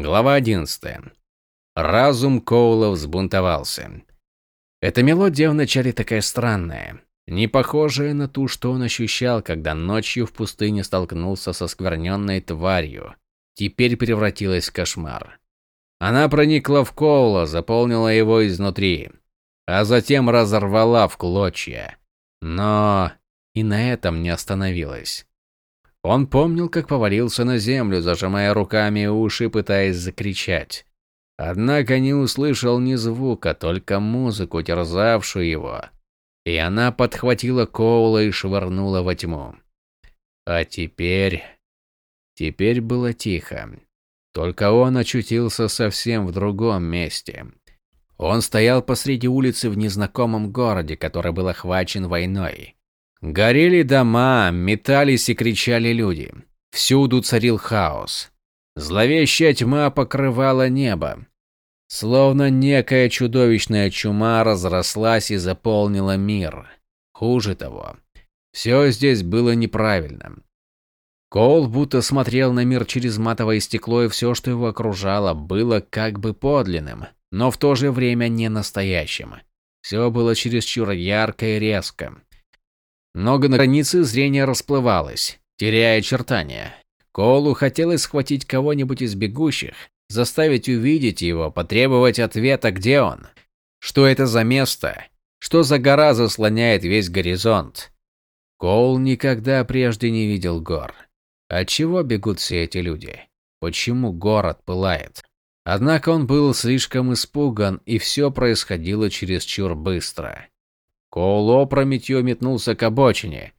Глава 11. Разум Коула взбунтовался. Эта мелодия вначале такая странная, не похожая на ту, что он ощущал, когда ночью в пустыне столкнулся со скверненной тварью, теперь превратилась в кошмар. Она проникла в Коула, заполнила его изнутри, а затем разорвала в клочья. Но и на этом не остановилась. Он помнил, как повалился на землю, зажимая руками уши, пытаясь закричать. Однако не услышал ни звука, только музыку, терзавшую его. И она подхватила Коула и швырнула во тьму. А теперь... Теперь было тихо. Только он очутился совсем в другом месте. Он стоял посреди улицы в незнакомом городе, который был охвачен войной. Горели дома, метались и кричали люди. Всюду царил хаос. Зловещая тьма покрывала небо. Словно некая чудовищная чума разрослась и заполнила мир. Хуже того, все здесь было неправильно. Коул будто смотрел на мир через матовое стекло, и все, что его окружало, было как бы подлинным, но в то же время не настоящим. Все было чересчур ярко и резко. Много на границе зрения расплывалось, теряя очертания. Коулу хотелось схватить кого-нибудь из бегущих, заставить увидеть его, потребовать ответа, где он. Что это за место? Что за гора заслоняет весь горизонт? Коул никогда прежде не видел гор. От чего бегут все эти люди? Почему город пылает? Однако он был слишком испуган, и все происходило чересчур быстро. Коул опрометью метнулся к обочине,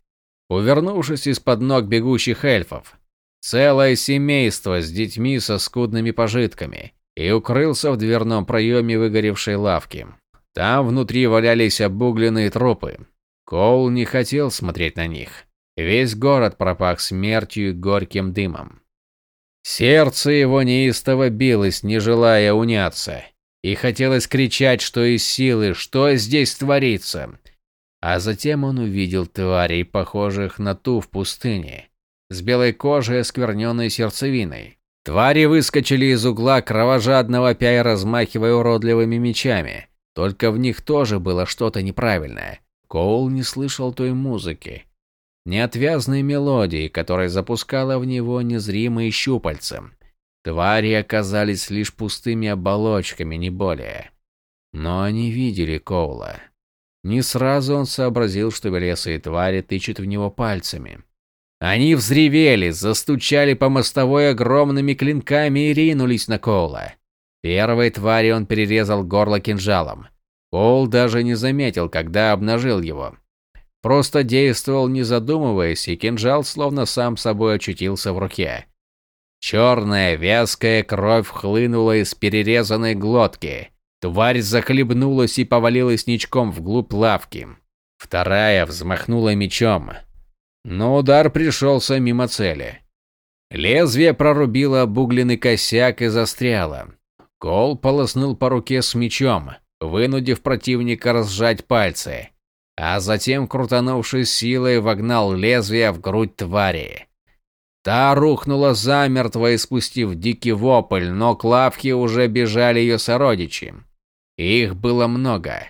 увернувшись из-под ног бегущих эльфов. Целое семейство с детьми со скудными пожитками, и укрылся в дверном проеме выгоревшей лавки. Там внутри валялись обугленные трупы. Коул не хотел смотреть на них. Весь город пропах смертью и горьким дымом. Сердце его неистово билось, не желая уняться. И хотелось кричать, что из силы, что здесь творится. А затем он увидел тварей, похожих на ту в пустыне, с белой кожей и оскверненной сердцевиной. Твари выскочили из угла, кровожадного пя размахивая уродливыми мечами. Только в них тоже было что-то неправильное. Коул не слышал той музыки, неотвязной мелодии, которая запускала в него незримые щупальца. Твари оказались лишь пустыми оболочками, не более. Но они видели Коула. Не сразу он сообразил, что белесые твари тычут в него пальцами. Они взревели, застучали по мостовой огромными клинками и ринулись на Коула. Первой твари он перерезал горло кинжалом. Коул даже не заметил, когда обнажил его. Просто действовал не задумываясь, и кинжал словно сам собой очутился в руке. Черная вязкая кровь хлынула из перерезанной глотки. Тварь захлебнулась и повалилась ничком вглубь лавки. Вторая взмахнула мечом, но удар пришелся мимо цели. Лезвие прорубило обугленный косяк и застряло. Кол полоснул по руке с мечом, вынудив противника разжать пальцы, а затем, крутанувшись силой, вогнал лезвие в грудь твари. Та рухнула замертво, испустив дикий вопль, но к лавке уже бежали ее сородичи. Их было много.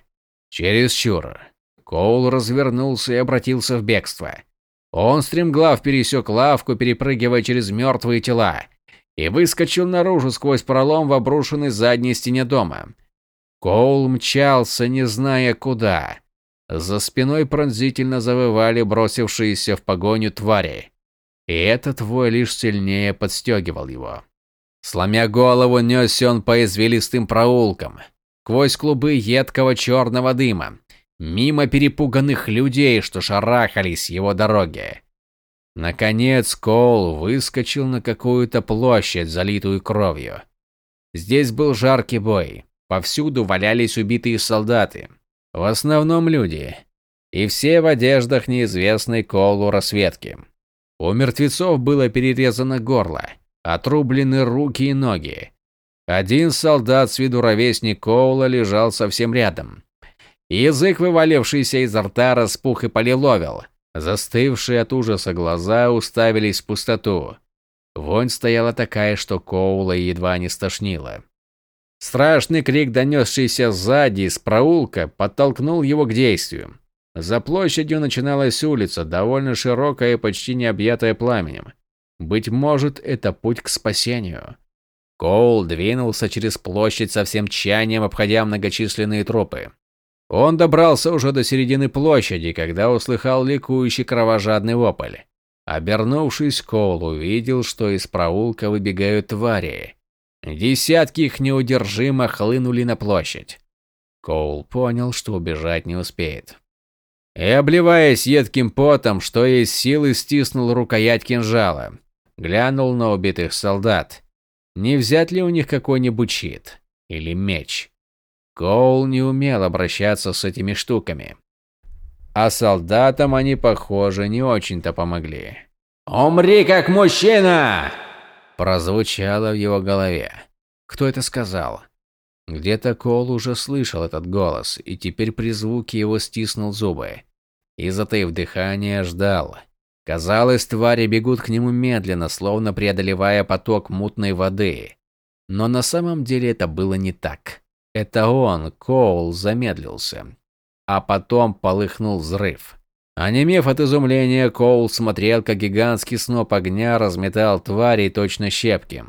Чересчур. Коул развернулся и обратился в бегство. Он стремглав пересек лавку, перепрыгивая через мертвые тела, и выскочил наружу сквозь пролом в обрушенной задней стене дома. Коул мчался, не зная куда. За спиной пронзительно завывали бросившиеся в погоню твари. И этот вой лишь сильнее подстегивал его. Сломя голову, несся он по извилистым проулкам, сквозь клубы едкого черного дыма, мимо перепуганных людей, что шарахались его дороги. Наконец Коул выскочил на какую-то площадь, залитую кровью. Здесь был жаркий бой. Повсюду валялись убитые солдаты. В основном люди. И все в одеждах неизвестной Коулу расцветки. У мертвецов было перерезано горло, отрублены руки и ноги. Один солдат с виду ровесник Коула лежал совсем рядом. Язык, вывалившийся изо рта, распух и полиловил. Застывшие от ужаса глаза уставились в пустоту. Вонь стояла такая, что Коула едва не стошнило. Страшный крик, донесшийся сзади из проулка, подтолкнул его к действию. За площадью начиналась улица, довольно широкая и почти не объятая пламенем. Быть может, это путь к спасению. Коул двинулся через площадь со всем тщанием, обходя многочисленные тропы. Он добрался уже до середины площади, когда услыхал ликующий кровожадный вопль. Обернувшись, Коул увидел, что из проулка выбегают твари. Десятки их неудержимо хлынули на площадь. Коул понял, что убежать не успеет. И, обливаясь едким потом, что есть силы, стиснул рукоять кинжала. Глянул на убитых солдат. Не взять ли у них какой-нибудь щит? Или меч? Коул не умел обращаться с этими штуками. А солдатам они, похоже, не очень-то помогли. «Умри как мужчина!» Прозвучало в его голове. Кто это сказал? Где-то Коул уже слышал этот голос, и теперь при звуке его стиснул зубы. И, затаив дыхание, ждал. Казалось, твари бегут к нему медленно, словно преодолевая поток мутной воды. Но на самом деле это было не так. Это он, Коул, замедлился. А потом полыхнул взрыв. Онемев от изумления, Коул смотрел, как гигантский сноп огня разметал тварей точно щепки.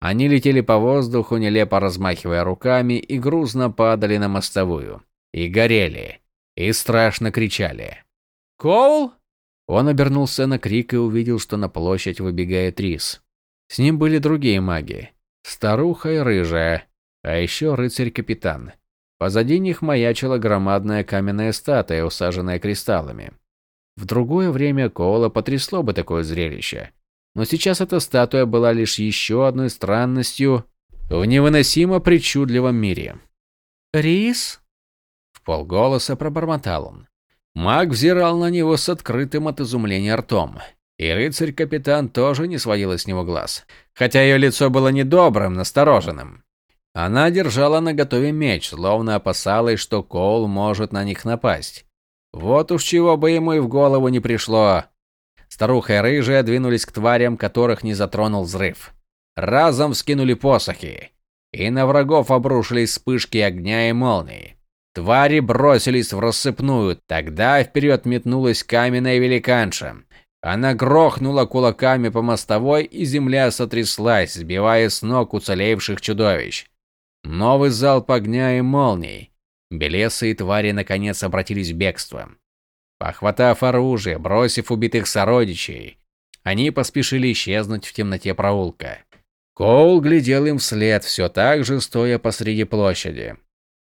Они летели по воздуху, нелепо размахивая руками, и грузно падали на мостовую. И горели. И страшно кричали. «Коул?» Он обернулся на крик и увидел, что на площадь выбегает Рис. С ним были другие маги. Старуха и рыжая, а еще рыцарь-капитан. Позади них маячила громадная каменная статуя, усаженная кристаллами. В другое время Коула потрясло бы такое зрелище. Но сейчас эта статуя была лишь еще одной странностью в невыносимо причудливом мире. «Рис?» – в полголоса пробормотал он. Маг взирал на него с открытым от изумления ртом. И рыцарь-капитан тоже не сводила с него глаз, хотя ее лицо было недобрым, настороженным. Она держала наготове меч, словно опасалась, что Коул может на них напасть. Вот уж чего бы ему и в голову не пришло. Старуха и рыжая двинулись к тварям, которых не затронул взрыв. Разом вскинули посохи, и на врагов обрушились вспышки огня и молний. Твари бросились в рассыпную, тогда вперед метнулась каменная великанша. Она грохнула кулаками по мостовой, и земля сотряслась, сбивая с ног уцелевших чудовищ. Новый залп огня и молний. Белесы и твари наконец обратились в бегство. Похватав оружие, бросив убитых сородичей, они поспешили исчезнуть в темноте проулка. Коул глядел им вслед, все так же стоя посреди площади.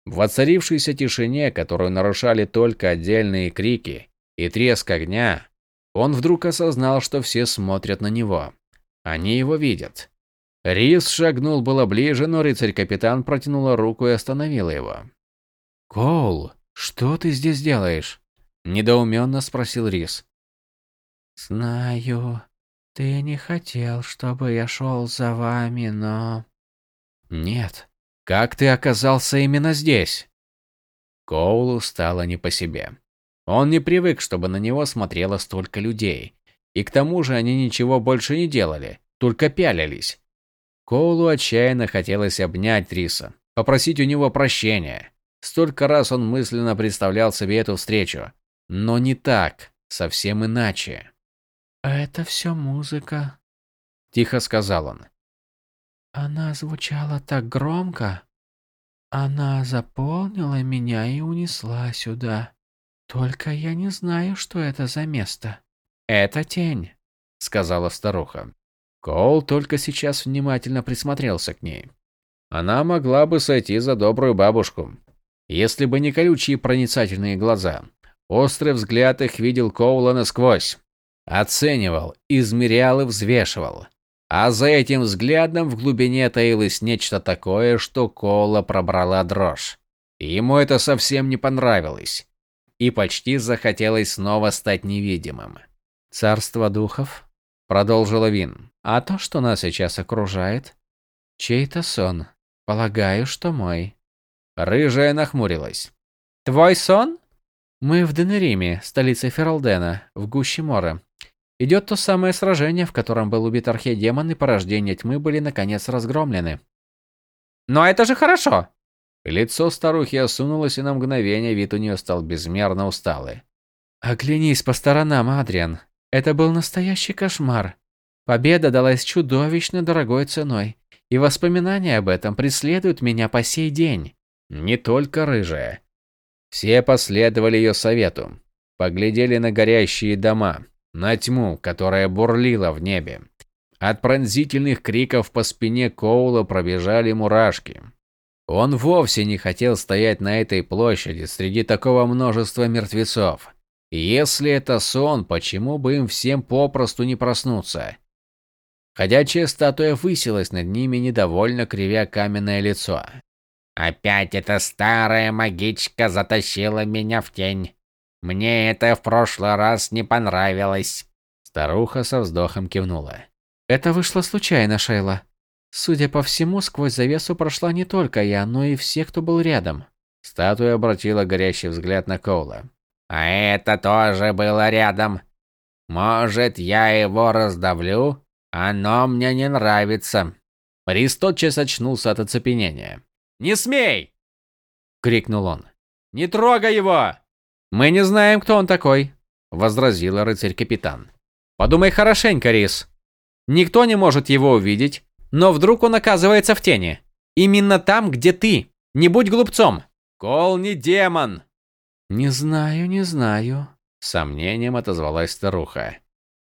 В воцарившейся тишине, которую нарушали только отдельные крики и треск огня, он вдруг осознал, что все смотрят на него. Они его видят. Рис шагнул было ближе, но рыцарь-капитан протянула руку и остановила его. «Коул, что ты здесь делаешь?» – недоуменно спросил Рис. «Знаю, ты не хотел, чтобы я шел за вами, но...» «Нет, как ты оказался именно здесь? Коулу стало не по себе. Он не привык, чтобы на него смотрело столько людей. И к тому же они ничего больше не делали, только пялились. Коулу отчаянно хотелось обнять Риса, попросить у него прощения. Столько раз он мысленно представлял себе эту встречу. Но не так, совсем иначе. «Это все музыка», – тихо сказал он. Она звучала так громко. Она заполнила меня и унесла сюда. Только я не знаю, что это за место. Это тень, сказала старуха. Коул только сейчас внимательно присмотрелся к ней. Она могла бы сойти за добрую бабушку, если бы не колючие проницательные глаза. Острый взгляд их видел Коула насквозь. Оценивал, измерял и взвешивал. А за этим взглядом в глубине таилось нечто такое, что Кола пробрала дрожь. Ему это совсем не понравилось. И почти захотелось снова стать невидимым. «Царство духов?» – продолжила Вин. «А то, что нас сейчас окружает? Чей-то сон. Полагаю, что мой». Рыжая нахмурилась. «Твой сон?» «Мы в Денериме, столице Фералдена, в гуще мора. Идет то самое сражение, в котором был убит архидемон и порождения тьмы были наконец разгромлены. Но это же хорошо. Лицо старухи осунулось, и на мгновение вид у нее стал безмерно усталый. Оглянись по сторонам, Адриан. Это был настоящий кошмар. Победа далась чудовищно дорогой ценой, и воспоминания об этом преследуют меня по сей день. Не только рыжая. Все последовали ее совету. Поглядели на горящие дома, на тьму, которая бурлила в небе. От пронзительных криков по спине Коула пробежали мурашки. Он вовсе не хотел стоять на этой площади среди такого множества мертвецов. Если это сон, почему бы им всем попросту не проснуться? Ходячая статуя высилась над ними, недовольно кривя каменное лицо. «Опять эта старая магичка затащила меня в тень. Мне это в прошлый раз не понравилось. Старуха со вздохом кивнула. Это вышло случайно, Шейла. Судя по всему, сквозь завесу прошла не только я, но и все, кто был рядом. Статуя обратила горящий взгляд на Коула. А это тоже было рядом. Может, я его раздавлю? Оно мне не нравится. Рис тотчас очнулся от оцепенения. «Не смей!» — крикнул он. «Не трогай его!» «Мы не знаем, кто он такой», – возразила рыцарь-капитан. «Подумай хорошенько, Рис. Никто не может его увидеть, но вдруг он оказывается в тени. Именно там, где ты. Не будь глупцом». «Кол не демон!» «Не знаю, не знаю», – сомнением отозвалась старуха.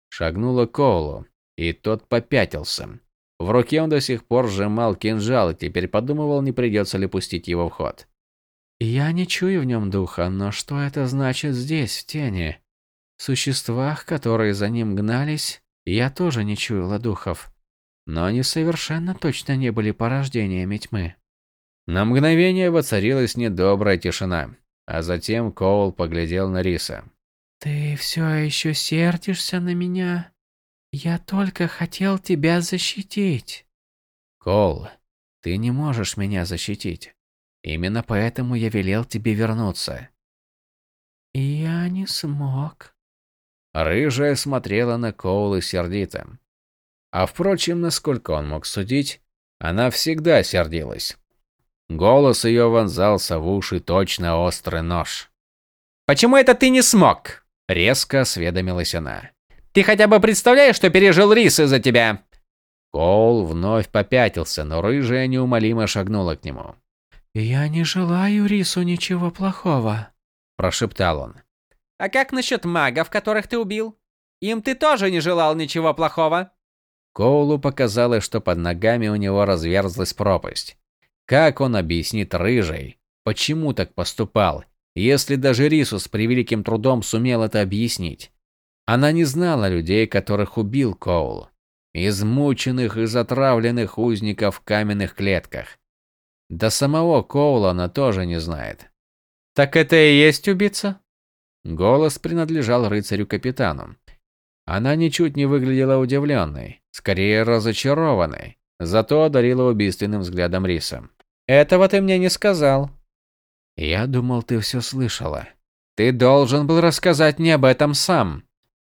Шагнула Коулу, и тот попятился. В руке он до сих пор сжимал кинжал и теперь подумывал, не придется ли пустить его в ход. Я не чую в нем духа, но что это значит здесь, в тени? В существах, которые за ним гнались, я тоже не чуяла духов. Но они совершенно точно не были порождениями тьмы. На мгновение воцарилась недобрая тишина, а затем Коул поглядел на Риса. «Ты все еще сердишься на меня? Я только хотел тебя защитить». «Коул, ты не можешь меня защитить. Именно поэтому я велел тебе вернуться. Я не смог. Рыжая смотрела на Коула сердито. А впрочем, насколько он мог судить, она всегда сердилась. Голос ее вонзался в уши точно острый нож. «Почему это ты не смог?» – резко осведомилась она. «Ты хотя бы представляешь, что пережил Рис из-за тебя?» Коул вновь попятился, но рыжая неумолимо шагнула к нему. «Я не желаю Рису ничего плохого», – прошептал он. «А как насчет магов, которых ты убил? Им ты тоже не желал ничего плохого?» Коулу показалось, что под ногами у него разверзлась пропасть. Как он объяснит рыжей, почему так поступал, если даже Рису с превеликим трудом сумел это объяснить? Она не знала людей, которых убил Коул. Измученных и затравленных узников в каменных клетках. До самого Коула она тоже не знает. «Так это и есть убийца?» Голос принадлежал рыцарю-капитану. Она ничуть не выглядела удивленной, скорее разочарованной, зато одарила убийственным взглядом Риса. «Этого ты мне не сказал». «Я думал, ты все слышала». «Ты должен был рассказать мне об этом сам».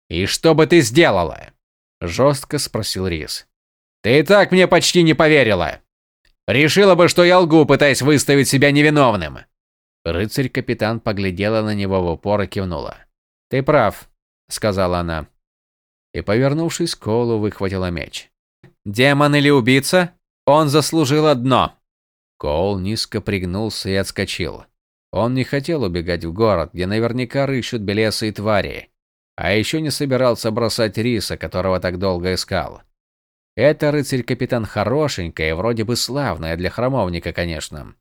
«И что бы ты сделала?» – жестко спросил Рис. «Ты и так мне почти не поверила». Решила бы, что я лгу, пытаясь выставить себя невиновным. Рыцарь-капитан поглядела на него в упор и кивнула. «Ты прав», — сказала она. И, повернувшись к Коулу, выхватила меч. «Демон или убийца? Он заслужил одно!» Коул низко пригнулся и отскочил. Он не хотел убегать в город, где наверняка рыщут белесы и твари. А еще не собирался бросать риса, которого так долго искал. Это рыцарь-капитан хорошенькая, вроде бы славная для храмовника, конечно.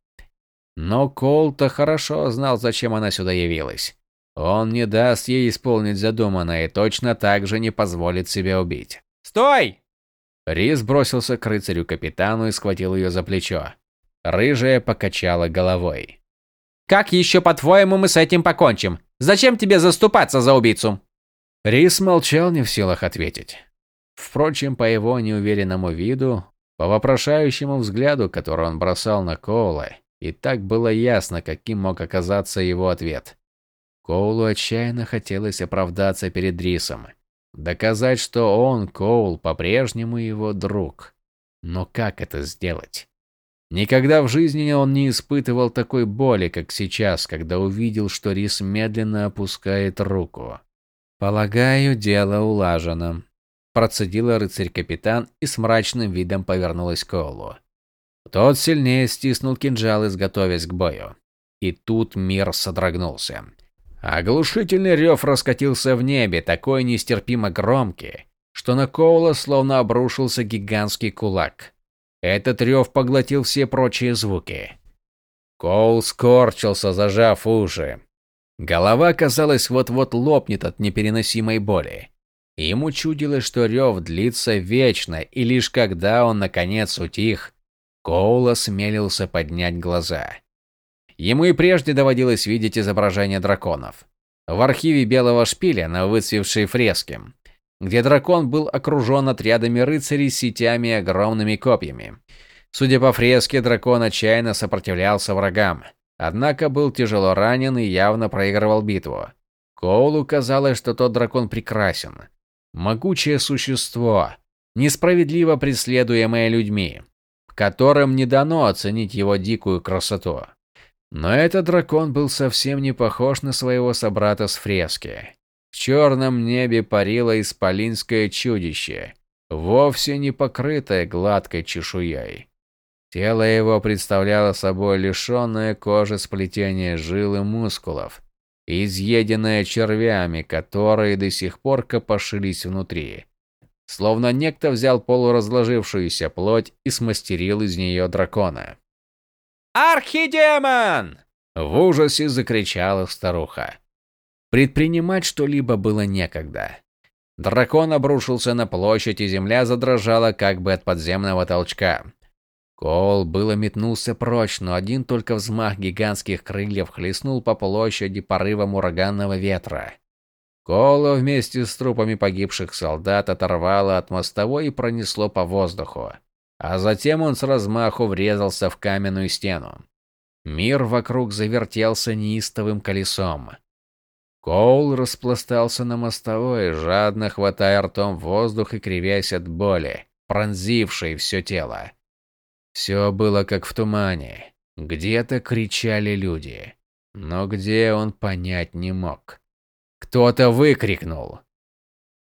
Но Кол-то хорошо знал, зачем она сюда явилась. Он не даст ей исполнить задуманное и точно так же не позволит себя убить. «Стой!» Рис бросился к рыцарю-капитану и схватил ее за плечо. Рыжая покачала головой. «Как еще, по-твоему, мы с этим покончим? Зачем тебе заступаться за убийцу?» Рис молчал, не в силах ответить. Впрочем, по его неуверенному виду, по вопрошающему взгляду, который он бросал на Коула, и так было ясно, каким мог оказаться его ответ. Коулу отчаянно хотелось оправдаться перед Рисом. Доказать, что он, Коул, по-прежнему его друг. Но как это сделать? Никогда в жизни он не испытывал такой боли, как сейчас, когда увидел, что Рис медленно опускает руку. «Полагаю, дело улажено», – процедила рыцарь-капитан и с мрачным видом повернулась к Коулу. Тот сильнее стиснул кинжал, изготовясь к бою. И тут мир содрогнулся. Оглушительный рев раскатился в небе, такой нестерпимо громкий, что на Коула словно обрушился гигантский кулак. Этот рев поглотил все прочие звуки. Коул скорчился, зажав уши. Голова, казалось, вот-вот лопнет от непереносимой боли. Ему чудилось, что рев длится вечно, и лишь когда он наконец утих, Коул осмелился поднять глаза. Ему и прежде доводилось видеть изображения драконов. В архиве Белого Шпиля на выцвевшей фреске, где дракон был окружен отрядами рыцарей с сетями и огромными копьями. Судя по фреске, дракон отчаянно сопротивлялся врагам, однако был тяжело ранен и явно проигрывал битву. Коулу казалось, что тот дракон прекрасен. Могучее существо, несправедливо преследуемое людьми, которым не дано оценить его дикую красоту. Но этот дракон был совсем не похож на своего собрата с фрески. В черном небе парило исполинское чудище, вовсе не покрытое гладкой чешуей. Тело его представляло собой лишенное кожи сплетение жил и мускулов, изъеденное червями, которые до сих пор копошились внутри. Словно некто взял полуразложившуюся плоть и смастерил из нее дракона. «Архидемон!» – в ужасе закричала старуха. Предпринимать что-либо было некогда. Дракон обрушился на площадь, и земля задрожала как бы от подземного толчка. Кол было метнулся прочь, но один только взмах гигантских крыльев хлестнул по площади порывом ураганного ветра. Коло вместе с трупами погибших солдат оторвало от мостовой и пронесло по воздуху. А затем он с размаху врезался в каменную стену. Мир вокруг завертелся неистовым колесом. Коул распластался на мостовой, жадно хватая ртом воздух и кривясь от боли, пронзившей все тело. Все было как в тумане. Где-то кричали люди. Но где он понять не мог. Кто-то выкрикнул.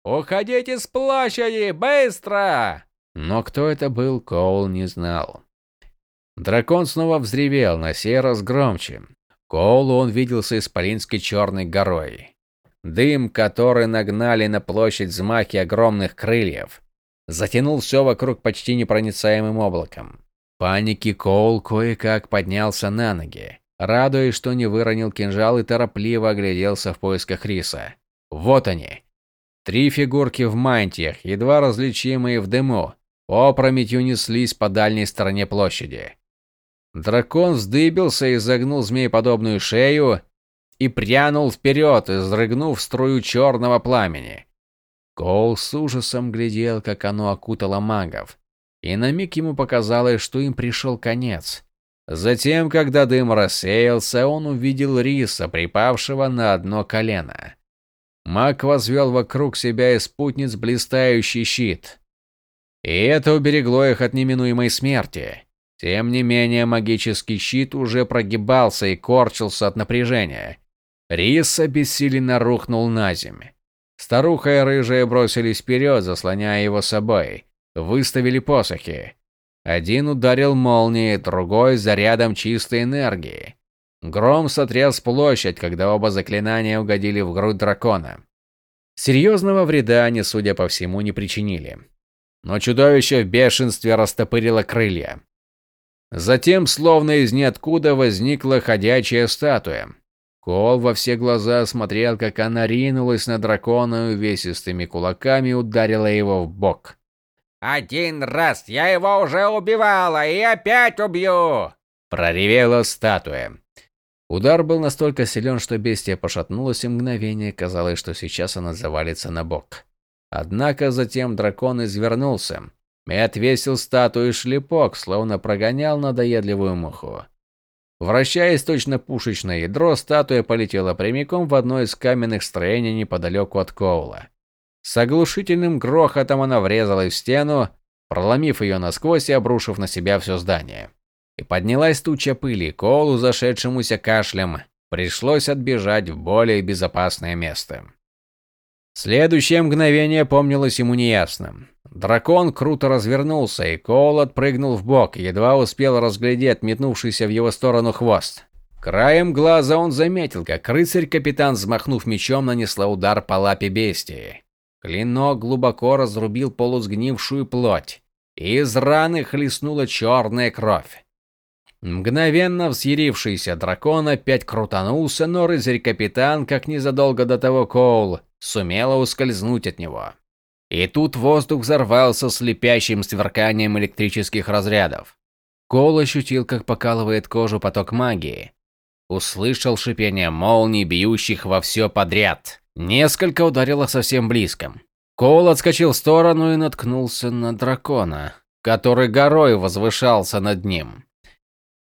«Уходите с площади! Быстро!» Но кто это был, Коул не знал. Дракон снова взревел, на сей раз громче. Коулу он виделся исполинской черной горой. Дым, который нагнали на площадь взмахи огромных крыльев, затянул все вокруг почти непроницаемым облаком. Паники Коул кое-как поднялся на ноги радуясь, что не выронил кинжал и торопливо огляделся в поисках риса. Вот они. Три фигурки в мантиях, едва различимые в дыму, опрометью неслись по дальней стороне площади. Дракон вздыбился и загнул змееподобную шею и прянул вперед, изрыгнув струю черного пламени. Коул с ужасом глядел, как оно окутало магов, и на миг ему показалось, что им пришел конец. Затем, когда дым рассеялся, он увидел риса, припавшего на одно колено. Маг возвел вокруг себя и спутниц блистающий щит. И это уберегло их от неминуемой смерти. Тем не менее, магический щит уже прогибался и корчился от напряжения. Рис обессиленно рухнул на землю. Старуха и рыжая бросились вперед, заслоняя его собой. Выставили посохи. Один ударил молнией, другой зарядом чистой энергии. Гром сотряс площадь, когда оба заклинания угодили в грудь дракона. Серьезного вреда они, судя по всему, не причинили. Но чудовище в бешенстве растопырило крылья. Затем, словно из ниоткуда, возникла ходячая статуя. Кол во все глаза смотрел, как она ринулась на дракона и увесистыми кулаками ударила его в бок. «Один раз я его уже убивала и опять убью!» Проревела статуя. Удар был настолько силен, что бестия пошатнулась и мгновение казалось, что сейчас она завалится на бок. Однако затем дракон извернулся и отвесил статуе шлепок, словно прогонял надоедливую муху. Вращаясь точно пушечное ядро, статуя полетела прямиком в одно из каменных строений неподалеку от Коула. С оглушительным грохотом она врезалась в стену, проломив ее насквозь и обрушив на себя все здание. И поднялась туча пыли, Колу, зашедшемуся кашлем, пришлось отбежать в более безопасное место. Следующее мгновение помнилось ему неясно. Дракон круто развернулся, и Коул отпрыгнул в бок, едва успел разглядеть метнувшийся в его сторону хвост. Краем глаза он заметил, как рыцарь-капитан, взмахнув мечом, нанесла удар по лапе бестии. Клинок глубоко разрубил полусгнившую плоть, из раны хлестнула черная кровь. Мгновенно взъярившийся дракон опять крутанулся, но рыцарь-капитан, как незадолго до того Коул, сумела ускользнуть от него. И тут воздух взорвался слепящим сверканием электрических разрядов. Коул ощутил, как покалывает кожу поток магии. Услышал шипение молний, бьющих во все подряд. Несколько ударило совсем близко. Коул отскочил в сторону и наткнулся на дракона, который горой возвышался над ним.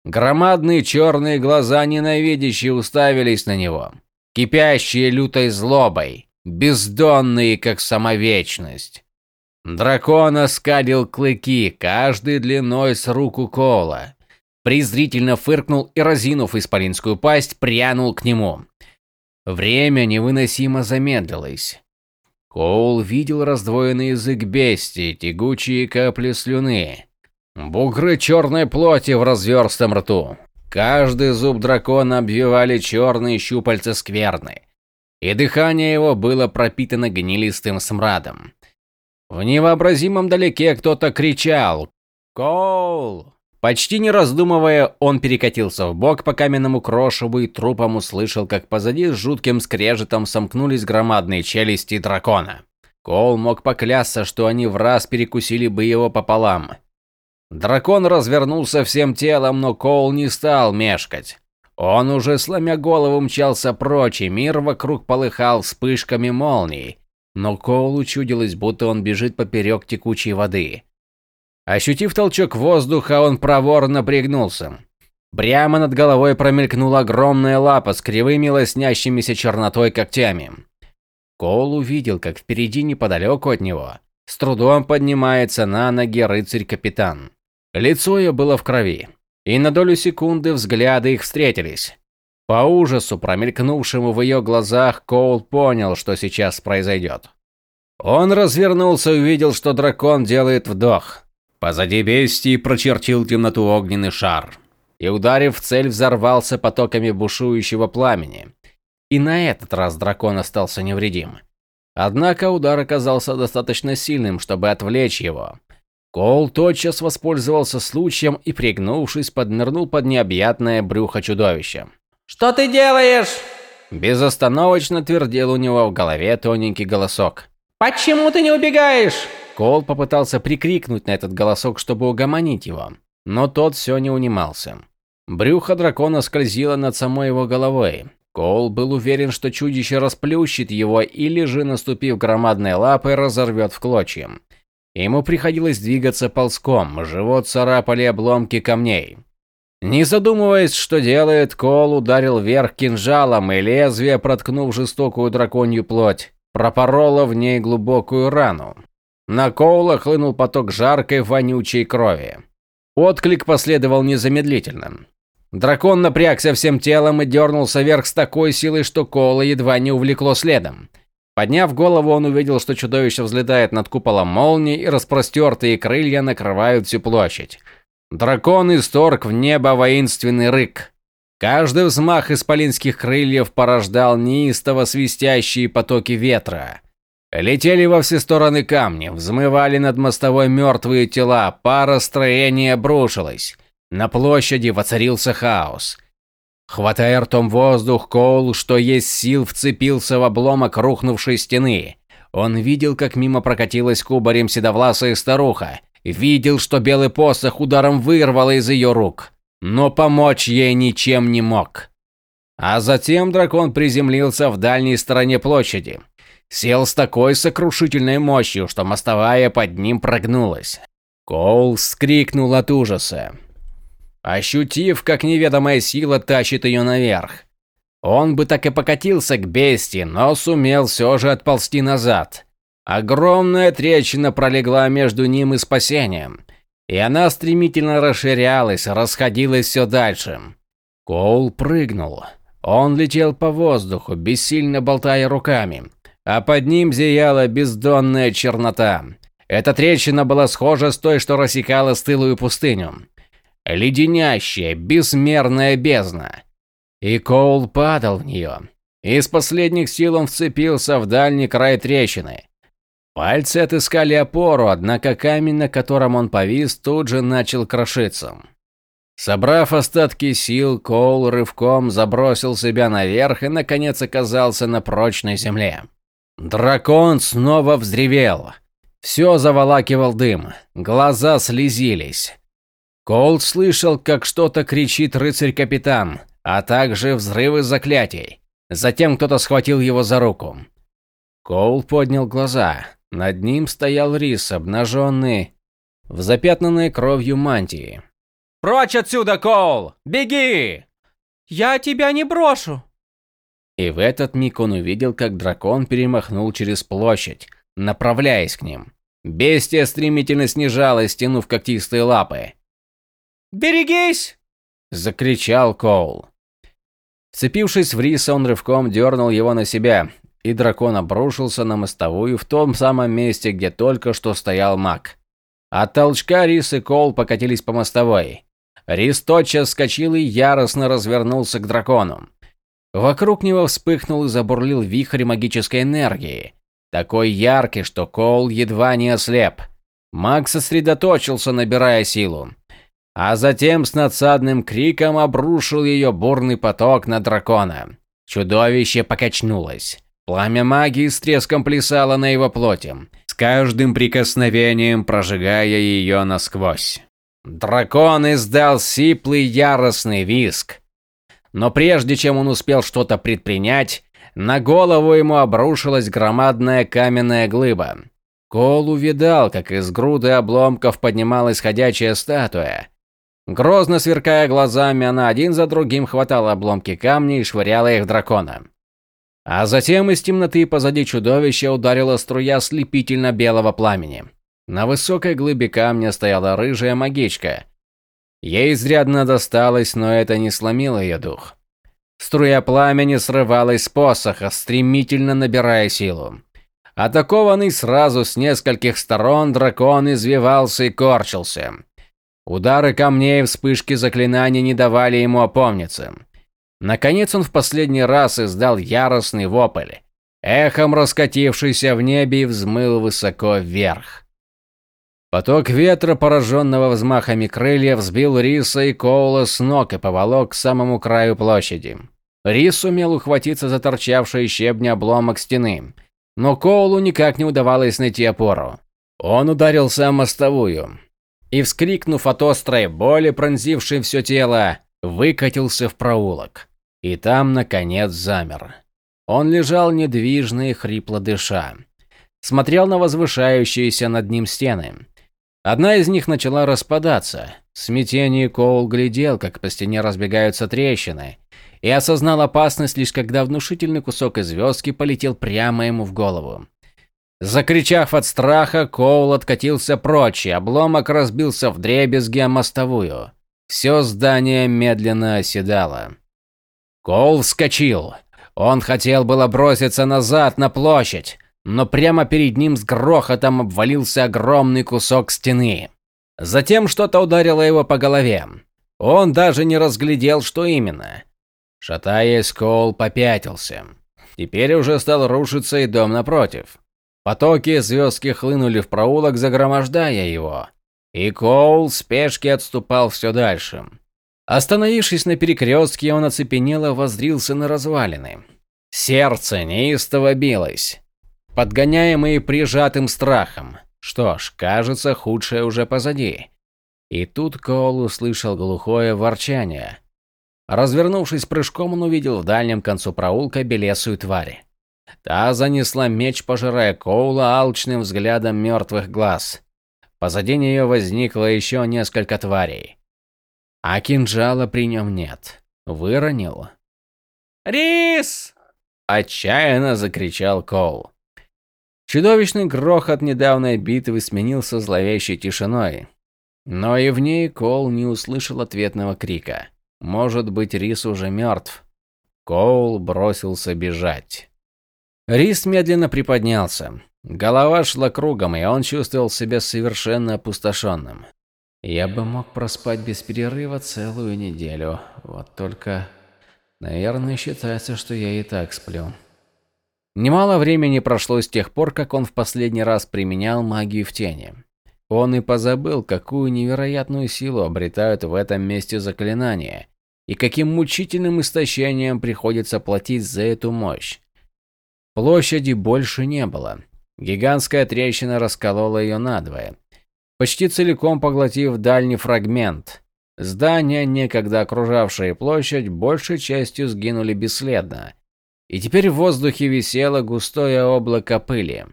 Громадные черные глаза ненавидящие уставились на него, кипящие лютой злобой, бездонные, как сама вечность. Дракон оскалил клыки, каждый длиной с руку Кола. Презрительно фыркнул и, разинув исполинскую пасть, прянул к нему. Время невыносимо замедлилось. Коул видел раздвоенный язык бестии, тягучие капли слюны. Бугры черной плоти в разверстом рту. Каждый зуб дракона обвивали черные щупальца скверны и дыхание его было пропитано гнилистым смрадом. В невообразимом далеке кто-то кричал «Коул!». Почти не раздумывая, он перекатился в бок по каменному крошеву и трупом услышал, как позади с жутким скрежетом сомкнулись громадные челюсти дракона. Коул мог поклясться, что они в раз перекусили бы его пополам. Дракон развернулся всем телом, но Коул не стал мешкать. Он уже сломя голову мчался прочь, и мир вокруг полыхал вспышками молний. Но Коулу чудилось, будто он бежит поперек текучей воды. Ощутив толчок воздуха, он проворно пригнулся. Прямо над головой промелькнула огромная лапа с кривыми лоснящимися чернотой когтями. Коул увидел, как впереди неподалеку от него с трудом поднимается на ноги рыцарь-капитан. Лицо ее было в крови и на долю секунды взгляды их встретились. По ужасу, промелькнувшему в ее глазах, Коул понял, что сейчас произойдет. Он развернулся и увидел, что дракон делает вдох. Позади бестии прочертил темноту огненный шар. И, ударив в цель, взорвался потоками бушующего пламени. И на этот раз дракон остался невредим. Однако удар оказался достаточно сильным, чтобы отвлечь его. Кол тотчас воспользовался случаем и, пригнувшись, поднырнул под необъятное брюхо чудовища. «Что ты делаешь?» Безостановочно твердел у него в голове тоненький голосок. «Почему ты не убегаешь?» Кол попытался прикрикнуть на этот голосок, чтобы угомонить его, но тот все не унимался. Брюхо дракона скользило над самой его головой. Кол был уверен, что чудище расплющит его или же, наступив громадной лапой, разорвет в клочья. Ему приходилось двигаться ползком, живот царапали обломки камней. Не задумываясь, что делает, Кол ударил вверх кинжалом, и лезвие, проткнув жестокую драконью плоть, пропороло в ней глубокую рану. На Коула хлынул поток жаркой, вонючей крови. Отклик последовал незамедлительно. Дракон напрягся всем телом и дернулся вверх с такой силой, что Коула едва не увлекло следом. Подняв голову, он увидел, что чудовище взлетает над куполом молнии, и распростертые крылья накрывают всю площадь. Дракон исторг в небо воинственный рык. Каждый взмах исполинских крыльев порождал неистово свистящие потоки ветра. Летели во все стороны камни, взмывали над мостовой мертвые тела, пара строений обрушилась. На площади воцарился хаос. Хватая ртом воздух, Коул, что есть сил, вцепился в обломок рухнувшей стены. Он видел, как мимо прокатилась кубарем седовласая старуха. Видел, что белый посох ударом вырвало из ее рук. Но помочь ей ничем не мог. А затем дракон приземлился в дальней стороне площади. Сел с такой сокрушительной мощью, что мостовая под ним прогнулась. Коул вскрикнул от ужаса ощутив, как неведомая сила тащит ее наверх. Он бы так и покатился к бестии, но сумел все же отползти назад. Огромная трещина пролегла между ним и спасением, и она стремительно расширялась, расходилась все дальше. Коул прыгнул. Он летел по воздуху, бессильно болтая руками, а под ним зияла бездонная чернота. Эта трещина была схожа с той, что рассекала стылую пустыню. Леденящая, безмерная бездна. И Коул падал в нее. Из последних сил он вцепился в дальний край трещины. Пальцы отыскали опору, однако камень, на котором он повис, тут же начал крошиться. Собрав остатки сил, Коул рывком забросил себя наверх и, наконец, оказался на прочной земле. Дракон снова взревел. Все заволакивал дым, глаза слезились. Коул слышал, как что-то кричит рыцарь-капитан, а также взрывы заклятий. Затем кто-то схватил его за руку. Коул поднял глаза. Над ним стоял Рис, обнаженный, в запятнанной кровью мантии. «Прочь отсюда, Коул! Беги!» «Я тебя не брошу!» И в этот миг он увидел, как дракон перемахнул через площадь, направляясь к ним. Бестия стремительно снижалась, стянув когтистые лапы. «Берегись!» – закричал Коул. Вцепившись в Риса, он рывком дернул его на себя, и дракон обрушился на мостовую в том самом месте, где только что стоял маг. От толчка Рис и Коул покатились по мостовой. Рис тотчас вскочил и яростно развернулся к дракону. Вокруг него вспыхнул и забурлил вихрь магической энергии. Такой яркий, что Коул едва не ослеп. Маг сосредоточился, набирая силу. А затем с надсадным криком обрушил ее бурный поток на дракона. Чудовище покачнулось. Пламя магии с треском плясало на его плоти, с каждым прикосновением прожигая ее насквозь. Дракон издал сиплый яростный визг. Но прежде чем он успел что-то предпринять, на голову ему обрушилась громадная каменная глыба. Кол увидал, как из груды обломков поднималась ходячая статуя. Грозно сверкая глазами, она один за другим хватала обломки камня и швыряла их в дракона. А затем из темноты позади чудовища ударила струя слепительно-белого пламени. На высокой глыбе камня стояла рыжая магичка. Ей изрядно досталось, но это не сломило ее дух. Струя пламени срывалась с посоха, стремительно набирая силу. Атакованный сразу с нескольких сторон, дракон извивался и корчился. Удары камней и вспышки заклинаний не давали ему опомниться. Наконец он в последний раз издал яростный вопль, эхом раскатившийся в небе и взмыл высоко вверх. Поток ветра, пораженного взмахами крыльев, сбил Риса и Коула с ног и поволок к самому краю площади. Рис сумел ухватиться за торчавший щебня обломок стены, но Коулу никак не удавалось найти опору. Он ударился о мостовую и, вскрикнув от острой боли, пронзившей все тело, выкатился в проулок. И там, наконец, замер. Он лежал недвижно и хрипло дыша. Смотрел на возвышающиеся над ним стены. Одна из них начала распадаться. В смятении Коул глядел, как по стене разбегаются трещины, и осознал опасность лишь когда внушительный кусок из звездки полетел прямо ему в голову. Закричав от страха, Коул откатился прочь, и обломок разбился в дребезги о мостовую. Все здание медленно оседало. Коул вскочил. Он хотел было броситься назад на площадь, но прямо перед ним с грохотом обвалился огромный кусок стены. Затем что-то ударило его по голове. Он даже не разглядел, что именно. Шатаясь, Коул попятился. Теперь уже стал рушиться и дом напротив. Потоки звездки хлынули в проулок, загромождая его. И Коул в спешке отступал все дальше. Остановившись на перекрестке, он оцепенело воззрился на развалины. Сердце неистово билось подгоняемые прижатым страхом. Что ж, кажется, худшее уже позади. И тут Коул услышал глухое ворчание. Развернувшись прыжком, он увидел в дальнем концу проулка белесую тварь. Та занесла меч, пожирая Коула алчным взглядом мертвых глаз. Позади нее возникло еще несколько тварей. А кинжала при нем нет. Выронил. «Рис!» – отчаянно закричал Коул. Чудовищный грохот недавней битвы сменился зловещей тишиной. Но и в ней Коул не услышал ответного крика. Может быть, Рис уже мертв. Коул бросился бежать. Рис медленно приподнялся. Голова шла кругом, и он чувствовал себя совершенно опустошенным. Я бы мог проспать без перерыва целую неделю. Вот только, наверное, считается, что я и так сплю. Немало времени прошло с тех пор, как он в последний раз применял магию в тени. Он и позабыл, какую невероятную силу обретают в этом месте заклинания, и каким мучительным истощением приходится платить за эту мощь. Площади больше не было. Гигантская трещина расколола ее надвое, почти целиком поглотив дальний фрагмент. Здания, некогда окружавшие площадь, большей частью сгинули бесследно. И теперь в воздухе висело густое облако пыли.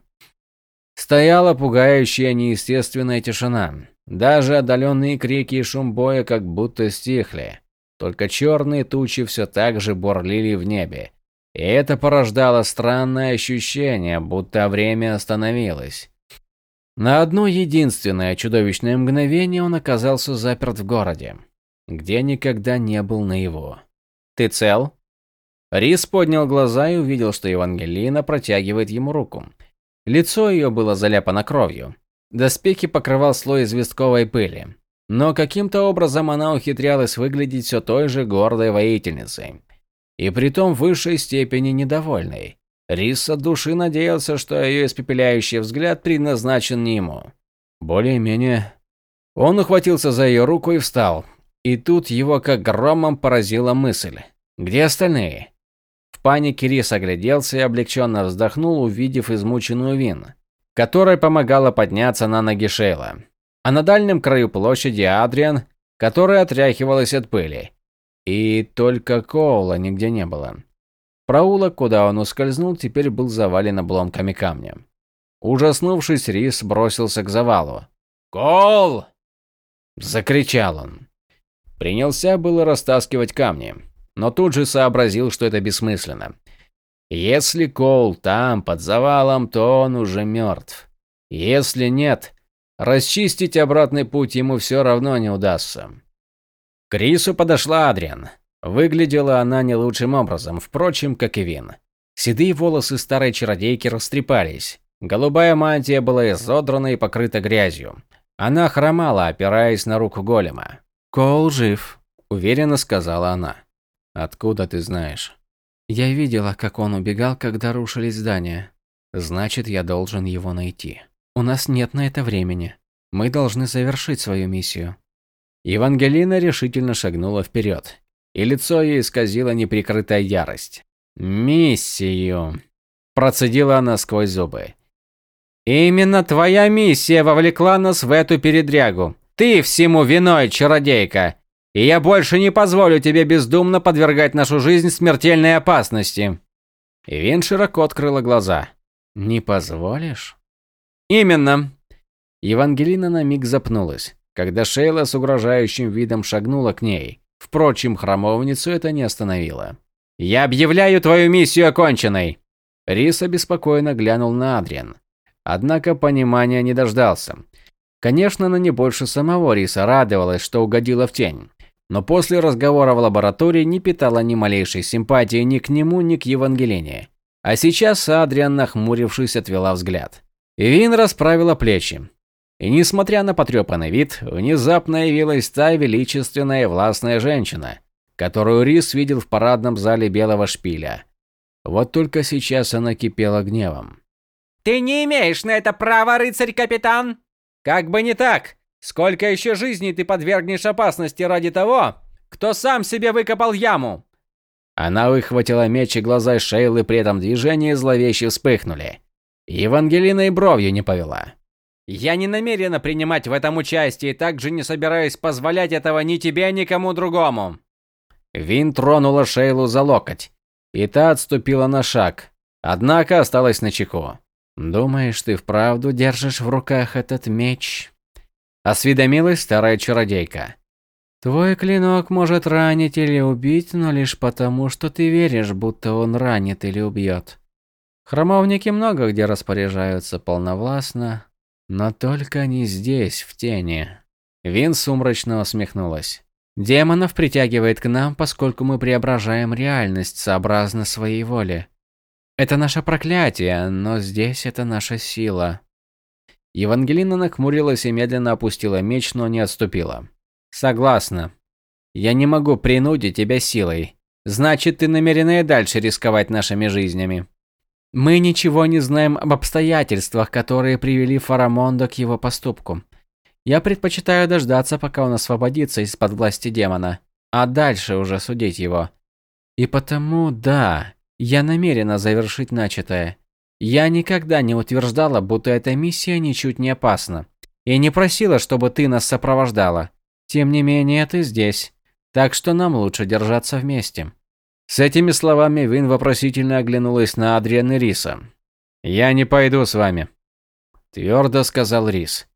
Стояла пугающая неестественная тишина. Даже отдаленные крики и шум боя как будто стихли. Только черные тучи все так же бурлили в небе, и это порождало странное ощущение, будто время остановилось. На одно единственное чудовищное мгновение он оказался заперт в городе, где никогда не был на его. «Ты цел?» Рис поднял глаза и увидел, что Евангелина протягивает ему руку. Лицо ее было заляпано кровью. Доспехи покрывал слой известковой пыли. Но каким-то образом она ухитрялась выглядеть все той же гордой воительницей и притом в высшей степени недовольной. Рис от души надеялся, что ее испепеляющий взгляд предназначен не ему. Более-менее. Он ухватился за ее руку и встал. И тут его как громом поразила мысль. Где остальные? В панике Рис огляделся и облегченно вздохнул, увидев измученную Вин, которая помогала подняться на ноги Шейла. А на дальнем краю площади Адриан, которая отряхивалась от пыли. И только Коула нигде не было. Проулок, куда он ускользнул, теперь был завален обломками камня. Ужаснувшись, Рис бросился к завалу. «Коул!» – закричал он. Принялся было растаскивать камни, но тут же сообразил, что это бессмысленно. Если Коул там, под завалом, то он уже мертв. Если нет, расчистить обратный путь ему все равно не удастся. К Рису подошла Адриан. Выглядела она не лучшим образом, впрочем, как и Вин. Седые волосы старой чародейки растрепались. Голубая мантия была изодрана и покрыта грязью. Она хромала, опираясь на руку голема. «Коул жив», – уверенно сказала она. «Откуда ты знаешь?» «Я видела, как он убегал, когда рушились здания. Значит, я должен его найти. У нас нет на это времени. Мы должны завершить свою миссию». Евангелина решительно шагнула вперед, и лицо ее исказило неприкрытая ярость. «Миссию!» – процедила она сквозь зубы. «Именно твоя миссия вовлекла нас в эту передрягу. Ты всему виной, чародейка, и я больше не позволю тебе бездумно подвергать нашу жизнь смертельной опасности». Вин широко открыла глаза. «Не позволишь?» «Именно!» Евангелина на миг запнулась когда Шейла с угрожающим видом шагнула к ней. Впрочем, храмовницу это не остановило. «Я объявляю твою миссию оконченной!» Рис обеспокоенно глянул на Адриан. Однако понимания не дождался. Конечно, она не больше самого Риса радовалась, что угодила в тень. Но после разговора в лаборатории не питала ни малейшей симпатии ни к нему, ни к Евангелине. А сейчас Адриан, нахмурившись, отвела взгляд. Вин расправила плечи. И несмотря на потрепанный вид, внезапно явилась та величественная и властная женщина, которую Рис видел в парадном зале Белого Шпиля. Вот только сейчас она кипела гневом. «Ты не имеешь на это права, рыцарь-капитан!» «Как бы не так! Сколько еще жизней ты подвергнешь опасности ради того, кто сам себе выкопал яму?» Она выхватила меч, и глаза Шейлы при этом движении зловеще вспыхнули. Евангелина и бровью не повела. Я не намерена принимать в этом участие и также не собираюсь позволять этого ни тебе, ни кому другому. Вин тронула Шейлу за локоть, и та отступила на шаг, однако осталась на чеку. «Думаешь, ты вправду держишь в руках этот меч?» Осведомилась старая чародейка. «Твой клинок может ранить или убить, но лишь потому, что ты веришь, будто он ранит или убьет. Храмовники много где распоряжаются полновластно, но только не здесь, в тени. Вин сумрачно усмехнулась. Демонов притягивает к нам, поскольку мы преображаем реальность сообразно своей воле. Это наше проклятие, но здесь это наша сила. Евангелина нахмурилась и медленно опустила меч, но не отступила. Согласна. Я не могу принудить тебя силой. Значит, ты намерена и дальше рисковать нашими жизнями. Мы ничего не знаем об обстоятельствах, которые привели Фарамонда к его поступку. Я предпочитаю дождаться, пока он освободится из-под власти демона, а дальше уже судить его. И потому, да, я намерена завершить начатое. Я никогда не утверждала, будто эта миссия ничуть не опасна. И не просила, чтобы ты нас сопровождала. Тем не менее, ты здесь. Так что нам лучше держаться вместе. С этими словами Вин вопросительно оглянулась на Адриан и Риса. «Я не пойду с вами», – твердо сказал Рис.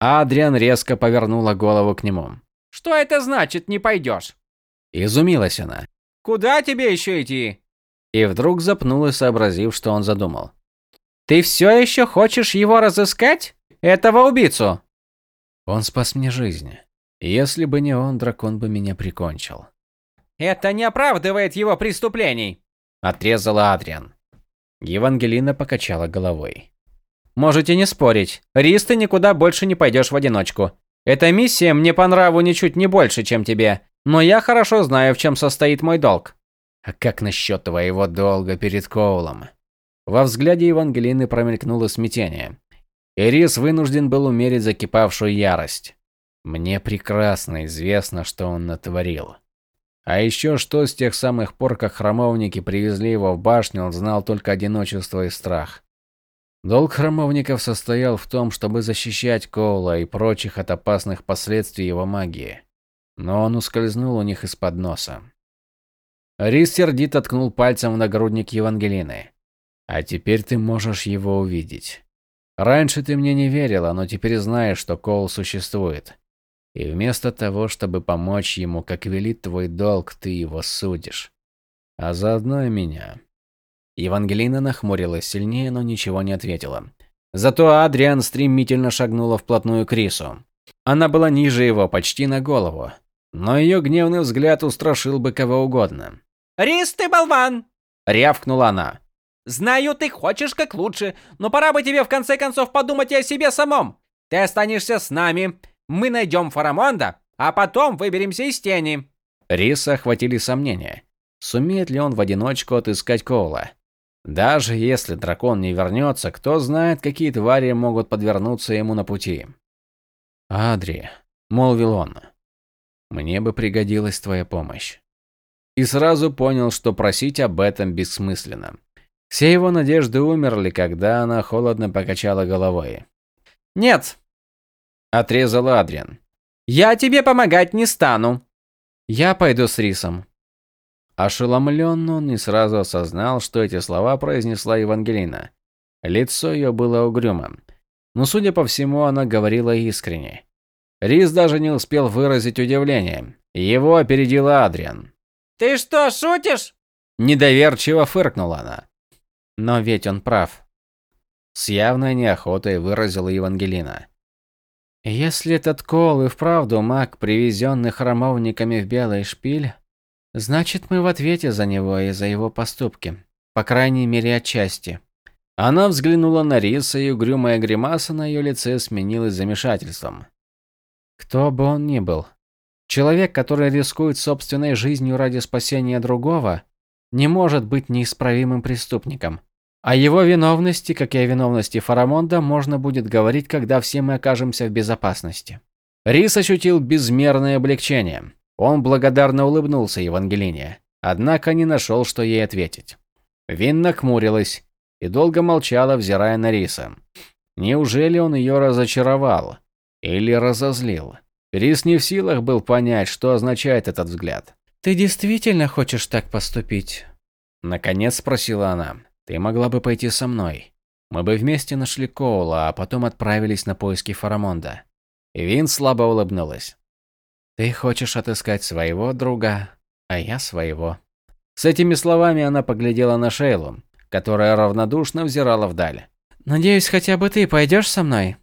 Адриан резко повернула голову к нему. «Что это значит, не пойдешь?» Изумилась она. «Куда тебе еще идти?» И вдруг запнулась, сообразив, что он задумал. «Ты все еще хочешь его разыскать? Этого убийцу?» «Он спас мне жизнь. Если бы не он, дракон бы меня прикончил». «Это не оправдывает его преступлений», – отрезала Адриан. Евангелина покачала головой. Можете не спорить. Рис, ты никуда больше не пойдешь в одиночку. Эта миссия мне по нраву ничуть не больше, чем тебе. Но я хорошо знаю, в чем состоит мой долг. А как насчет твоего долга перед Коулом? Во взгляде Евангелины промелькнуло смятение. Ирис вынужден был умерить закипавшую ярость. Мне прекрасно известно, что он натворил. А еще что с тех самых пор, как храмовники привезли его в башню, он знал только одиночество и страх. Долг храмовников состоял в том, чтобы защищать Коула и прочих от опасных последствий его магии. Но он ускользнул у них из-под носа. Рис сердито ткнул пальцем в нагрудник Евангелины. «А теперь ты можешь его увидеть. Раньше ты мне не верила, но теперь знаешь, что Коул существует. И вместо того, чтобы помочь ему, как велит твой долг, ты его судишь. А заодно и меня. Евангелина нахмурилась сильнее, но ничего не ответила. Зато Адриан стремительно шагнула вплотную к Рису. Она была ниже его, почти на голову. Но ее гневный взгляд устрашил бы кого угодно. «Рис, ты болван!» – рявкнула она. «Знаю, ты хочешь как лучше, но пора бы тебе в конце концов подумать и о себе самом. Ты останешься с нами, мы найдем Фарамонда, а потом выберемся из тени». Риса охватили сомнения. Сумеет ли он в одиночку отыскать Коула? Даже если дракон не вернется, кто знает, какие твари могут подвернуться ему на пути. «Адри», — молвил он, — «мне бы пригодилась твоя помощь». И сразу понял, что просить об этом бессмысленно. Все его надежды умерли, когда она холодно покачала головой. «Нет», — отрезал Адриан. «Я тебе помогать не стану». «Я пойду с Рисом», Ошеломленно он не сразу осознал, что эти слова произнесла Евангелина. Лицо ее было угрюмым. Но, судя по всему, она говорила искренне. Рис даже не успел выразить удивление. Его опередила Адриан. «Ты что, шутишь?» Недоверчиво фыркнула она. Но ведь он прав. С явной неохотой выразила Евангелина. Если этот кол и вправду маг, привезенный храмовниками в Белый Шпиль, Значит, мы в ответе за него и за его поступки. По крайней мере, отчасти. Она взглянула на Риса, и угрюмая гримаса на ее лице сменилась замешательством. Кто бы он ни был, человек, который рискует собственной жизнью ради спасения другого, не может быть неисправимым преступником. О его виновности, как и о виновности Фарамонда, можно будет говорить, когда все мы окажемся в безопасности. Рис ощутил безмерное облегчение. Он благодарно улыбнулся Евангелине, однако не нашел, что ей ответить. Вин нахмурилась и долго молчала, взирая на Риса. Неужели он ее разочаровал? Или разозлил? Рис не в силах был понять, что означает этот взгляд. «Ты действительно хочешь так поступить?» Наконец спросила она. «Ты могла бы пойти со мной. Мы бы вместе нашли Коула, а потом отправились на поиски Фарамонда». Вин слабо улыбнулась. Ты хочешь отыскать своего друга, а я своего. С этими словами она поглядела на Шейлу. которая равнодушно взирала вдаль. «Надеюсь, хотя бы ты пойдешь со мной?»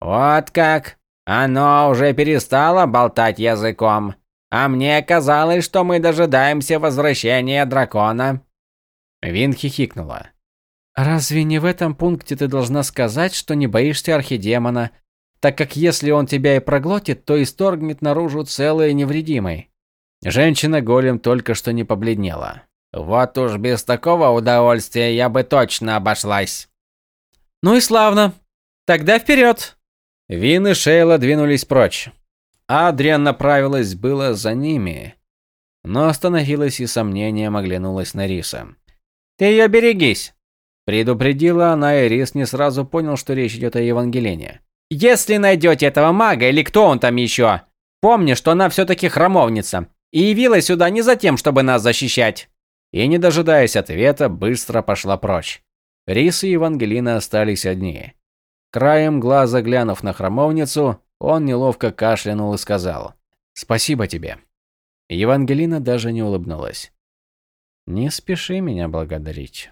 «Вот как? Оно уже перестало болтать языком. А мне казалось, что мы дожидаемся возвращения дракона». Вин хихикнула. «Разве не в этом пункте ты должна сказать, что не боишься архидемона, так как если он тебя и проглотит, то исторгнет наружу целой и невредимой?» Женщина-голем только что не побледнела. «Вот уж без такого удовольствия я бы точно обошлась». «Ну и славно. Тогда вперед!» Вин и Шейла двинулись прочь. Адриан направилась было за ними, но остановилась и сомнением оглянулась на Риса. «Ты ее берегись!» Предупредила она, и Рис не сразу понял, что речь идет о Евангелине. «Если найдете этого мага или кто он там еще, помни, что она все-таки храмовница и явилась сюда не за тем, чтобы нас защищать!» И, не дожидаясь ответа, быстро пошла прочь. Рис и Евангелина остались одни. Краем глаза глянув на храмовницу, он неловко кашлянул и сказал «Спасибо тебе». Евангелина даже не улыбнулась. «Не спеши меня благодарить».